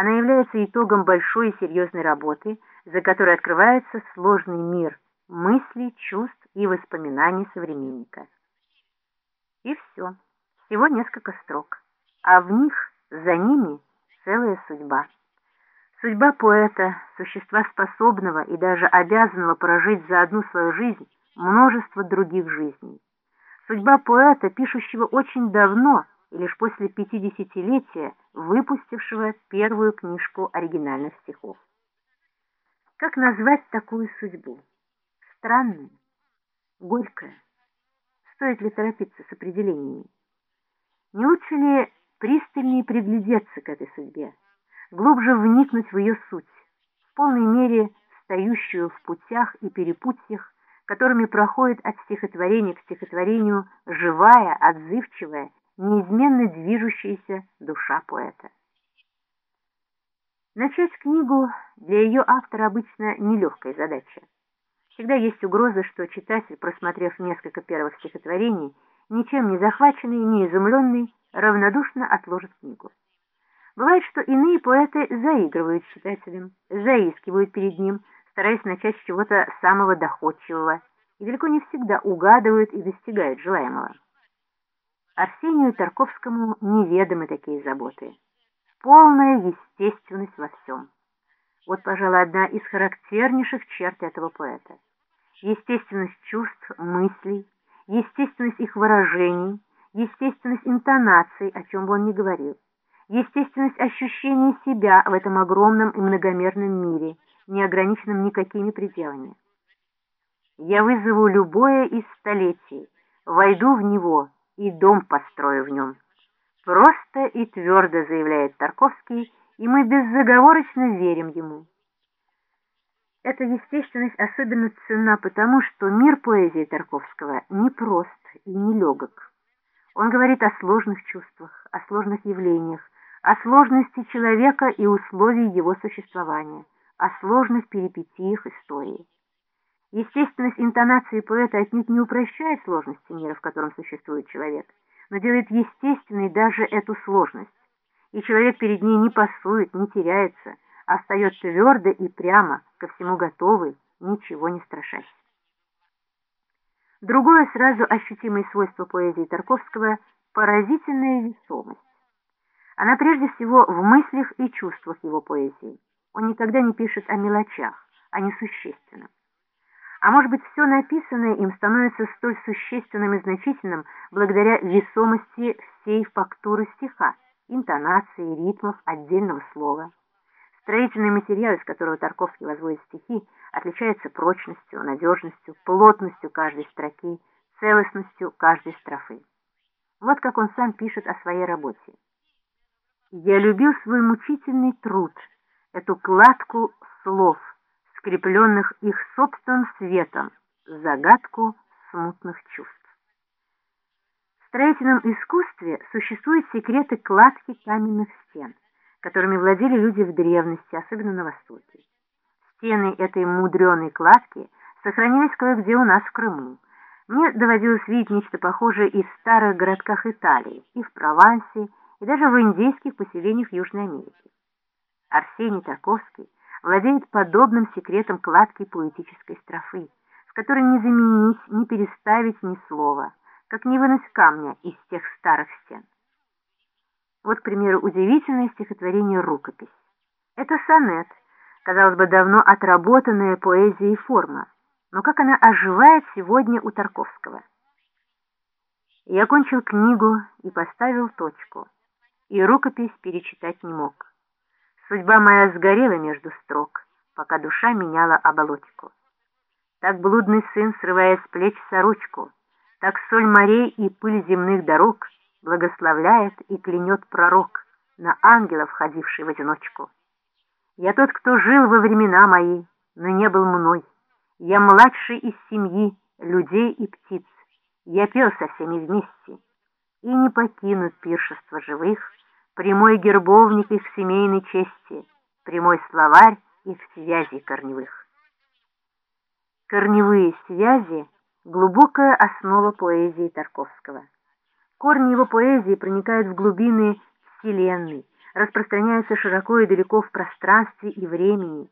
Она является итогом большой и серьезной работы, за которой открывается сложный мир мыслей, чувств и воспоминаний современника. И все. Всего несколько строк. А в них, за ними, целая судьба. Судьба поэта, существа способного и даже обязанного прожить за одну свою жизнь множество других жизней. Судьба поэта, пишущего очень давно и лишь после пятидесятилетия, выпустившего первую книжку оригинальных стихов. Как назвать такую судьбу? Странная, горькая. Стоит ли торопиться с определениями? Не лучше ли пристальнее приглядеться к этой судьбе? глубже вникнуть в ее суть, в полной мере стоящую в путях и перепутьях, которыми проходит от стихотворения к стихотворению живая, отзывчивая, неизменно движущаяся душа поэта. Начать книгу для ее автора обычно нелегкая задача. Всегда есть угроза, что читатель, просмотрев несколько первых стихотворений, ничем не захваченный, не изумленный, равнодушно отложит книгу. Бывает, что иные поэты заигрывают с читателем, заискивают перед ним, стараясь начать с чего-то самого доходчивого, и далеко не всегда угадывают и достигают желаемого. Арсению Тарковскому неведомы такие заботы. Полная естественность во всем. Вот, пожалуй, одна из характернейших черт этого поэта. Естественность чувств, мыслей, естественность их выражений, естественность интонаций, о чем бы он ни говорил естественность ощущения себя в этом огромном и многомерном мире, не ограниченном никакими пределами. Я вызову любое из столетий, войду в него и дом построю в нем. Просто и твердо заявляет Тарковский, и мы беззаговорочно верим ему. Эта естественность особенно ценна потому, что мир поэзии Тарковского непрост и нелегок. Он говорит о сложных чувствах, о сложных явлениях, о сложности человека и условий его существования, о сложных перипетиях истории. Естественность интонации поэта отнюдь не упрощает сложности мира, в котором существует человек, но делает естественной даже эту сложность. И человек перед ней не пасует, не теряется, а встает твердо и прямо, ко всему готовый, ничего не страшась. Другое сразу ощутимое свойство поэзии Тарковского – поразительная весомость. Она прежде всего в мыслях и чувствах его поэзии. Он никогда не пишет о мелочах, о несущественном. А может быть, все написанное им становится столь существенным и значительным благодаря весомости всей фактуры стиха, интонации, ритмов отдельного слова. Строительный материал, из которого Тарковский возводит стихи, отличается прочностью, надежностью, плотностью каждой строки, целостностью каждой строфы. Вот как он сам пишет о своей работе. Я любил свой мучительный труд, эту кладку слов, скрепленных их собственным светом, загадку смутных чувств. В строительном искусстве существуют секреты кладки каменных стен, которыми владели люди в древности, особенно на Востоке. Стены этой мудреной кладки сохранились кое-где у нас в Крыму. Мне доводилось видеть нечто похожее и в старых городках Италии, и в Провансе, и даже в индейских поселениях Южной Америки. Арсений Тарковский владеет подобным секретом кладки поэтической строфы, в которой не заменить, не переставить ни слова, как не вынуть камня из тех старых стен. Вот, к примеру, удивительное стихотворение «Рукопись». Это сонет, казалось бы, давно отработанная поэзия и форма, но как она оживает сегодня у Тарковского. Я кончил книгу и поставил точку и рукопись перечитать не мог. Судьба моя сгорела между строк, пока душа меняла оболочку. Так блудный сын, срывая с плеч сорочку, так соль морей и пыль земных дорог благословляет и клянет пророк на ангелов, ходивший в одиночку. Я тот, кто жил во времена мои, но не был мной. Я младший из семьи, людей и птиц. Я пел со всеми вместе, и не покинут пиршество живых, прямой гербовник их семейной чести, прямой словарь их связей корневых. Корневые связи – глубокая основа поэзии Тарковского. Корни его поэзии проникают в глубины Вселенной, распространяются широко и далеко в пространстве и времени,